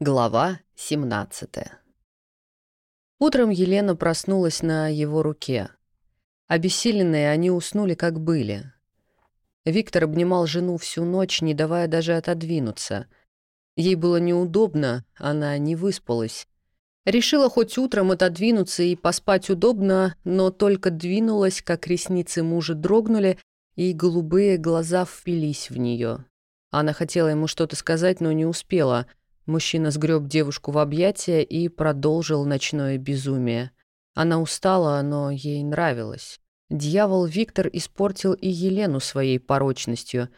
Глава 17 Утром Елена проснулась на его руке. Обессиленные они уснули, как были. Виктор обнимал жену всю ночь, не давая даже отодвинуться. Ей было неудобно, она не выспалась. Решила хоть утром отодвинуться и поспать удобно, но только двинулась, как ресницы мужа дрогнули, и голубые глаза впились в нее. Она хотела ему что-то сказать, но не успела. Мужчина сгреб девушку в объятия и продолжил ночное безумие. Она устала, но ей нравилось. Дьявол Виктор испортил и Елену своей порочностью.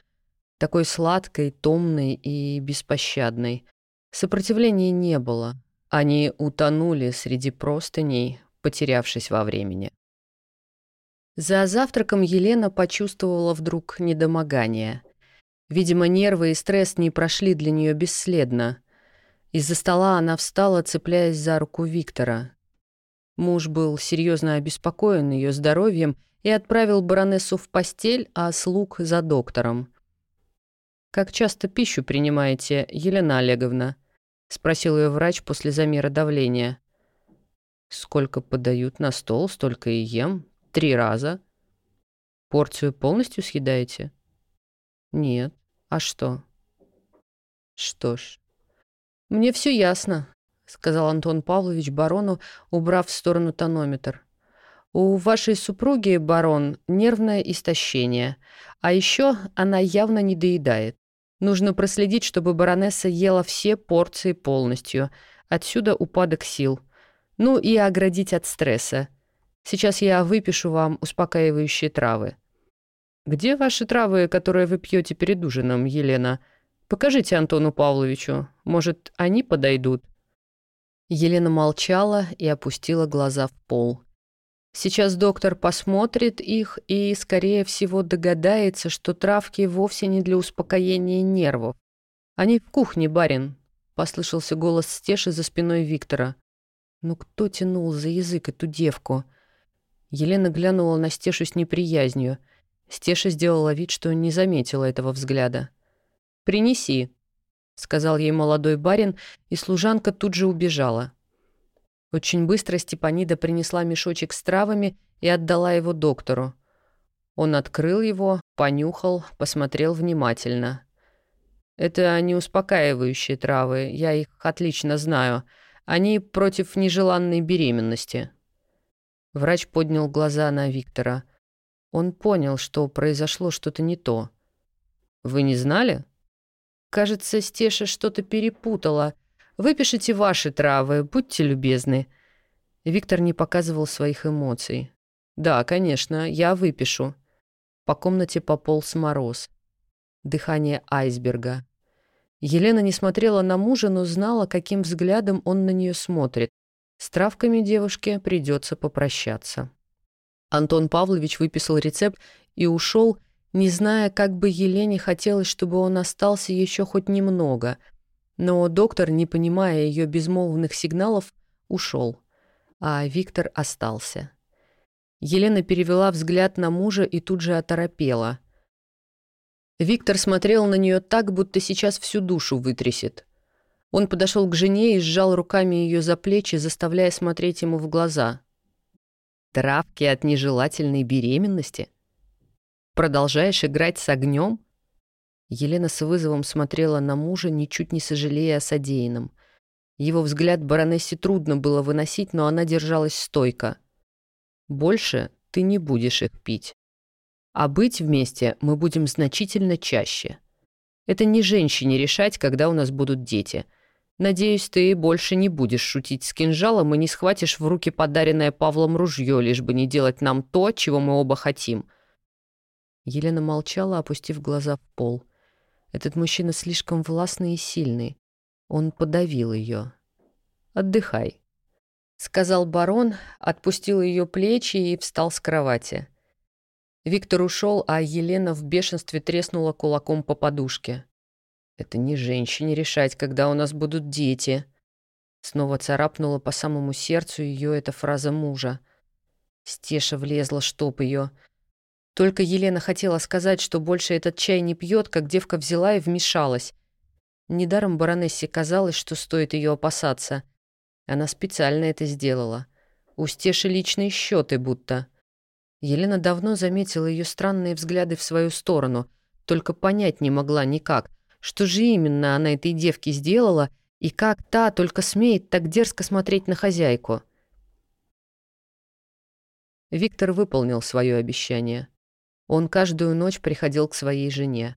Такой сладкой, томной и беспощадной. Сопротивления не было. Они утонули среди простыней, потерявшись во времени. За завтраком Елена почувствовала вдруг недомогание. Видимо, нервы и стресс не прошли для нее бесследно. Из-за стола она встала, цепляясь за руку Виктора. Муж был серьезно обеспокоен ее здоровьем и отправил баронессу в постель, а слуг за доктором. «Как часто пищу принимаете, Елена Олеговна?» — спросил ее врач после замера давления. «Сколько подают на стол, столько и ем. Три раза. Порцию полностью съедаете? Нет. А что? Что ж. Мне все ясно, сказал Антон Павлович барону, убрав в сторону тонометр. У вашей супруги, барон, нервное истощение. А еще она явно не доедает. Нужно проследить, чтобы баронесса ела все порции полностью. Отсюда упадок сил. Ну и оградить от стресса. Сейчас я выпишу вам успокаивающие травы. Где ваши травы, которые вы пьете перед ужином, Елена? Покажите Антону Павловичу. Может, они подойдут?» Елена молчала и опустила глаза в пол. Сейчас доктор посмотрит их и, скорее всего, догадается, что травки вовсе не для успокоения нервов. «Они в кухне, барин», — послышался голос Стеши за спиной Виктора. «Ну кто тянул за язык эту девку?» Елена глянула на Стешу с неприязнью. Стеша сделала вид, что не заметила этого взгляда. «Принеси», — сказал ей молодой барин, и служанка тут же убежала. Очень быстро Степанида принесла мешочек с травами и отдала его доктору. Он открыл его, понюхал, посмотрел внимательно. «Это не успокаивающие травы, я их отлично знаю. Они против нежеланной беременности». Врач поднял глаза на Виктора. Он понял, что произошло что-то не то. «Вы не знали?» «Кажется, Стеша что-то перепутала. Выпишите ваши травы, будьте любезны». Виктор не показывал своих эмоций. «Да, конечно, я выпишу». По комнате пополз мороз. Дыхание айсберга. Елена не смотрела на мужа, но знала, каким взглядом он на нее смотрит. С травками девушке придется попрощаться. Антон Павлович выписал рецепт и ушел, не зная, как бы Елене хотелось, чтобы он остался еще хоть немного. Но доктор, не понимая ее безмолвных сигналов, ушел, а Виктор остался. Елена перевела взгляд на мужа и тут же оторопела. Виктор смотрел на нее так, будто сейчас всю душу вытрясет. Он подошел к жене и сжал руками ее за плечи, заставляя смотреть ему в глаза. «Травки от нежелательной беременности? Продолжаешь играть с огнем?» Елена с вызовом смотрела на мужа, ничуть не сожалея о содеянном. Его взгляд баронессе трудно было выносить, но она держалась стойко. «Больше ты не будешь их пить. А быть вместе мы будем значительно чаще. Это не женщине решать, когда у нас будут дети — Надеюсь, ты больше не будешь шутить с кинжалом и не схватишь в руки подаренное Павлом ружье, лишь бы не делать нам то, чего мы оба хотим». Елена молчала, опустив глаза в пол. Этот мужчина слишком властный и сильный. Он подавил ее. «Отдыхай», — сказал барон, отпустил ее плечи и встал с кровати. Виктор ушел, а Елена в бешенстве треснула кулаком по подушке. Это не женщине решать, когда у нас будут дети. Снова царапнула по самому сердцу ее эта фраза мужа. Стеша влезла, чтоб ее. Только Елена хотела сказать, что больше этот чай не пьет, как девка взяла и вмешалась. Недаром баронессе казалось, что стоит ее опасаться. Она специально это сделала. У Стеши личные счеты будто. Елена давно заметила ее странные взгляды в свою сторону, только понять не могла никак, что же именно она этой девке сделала и как та только смеет так дерзко смотреть на хозяйку. Виктор выполнил свое обещание. Он каждую ночь приходил к своей жене.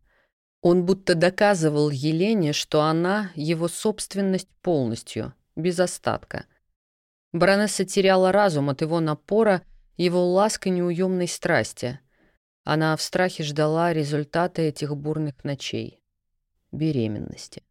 Он будто доказывал Елене, что она — его собственность полностью, без остатка. Баронесса теряла разум от его напора, его ласк и неуемной страсти. Она в страхе ждала результата этих бурных ночей — беременности.